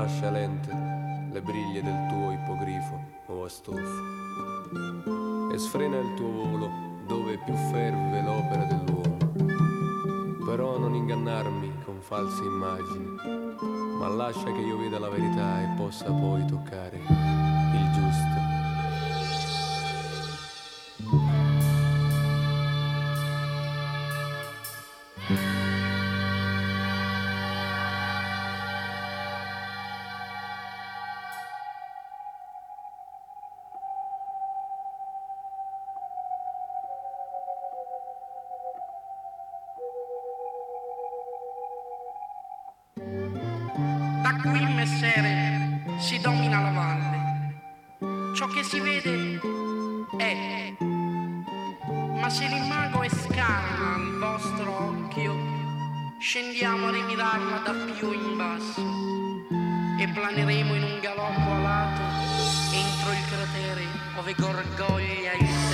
lascia lente le briglie del tuo ippogrifo o astolfo e sfrena il tuo volo dove più ferve l'opera dell'uomo. Però non ingannarmi con false immagini, ma lascia che io veda la verità e possa poi toccare il giusto. Da qui, messere, si domina la valle. Ciò che si vede è. Ma se l'imago è scarna al vostro occhio, scendiamo a rimirarla da più in basso e planeremo in un galoppo alato entro il cratere ove gorgoglia il.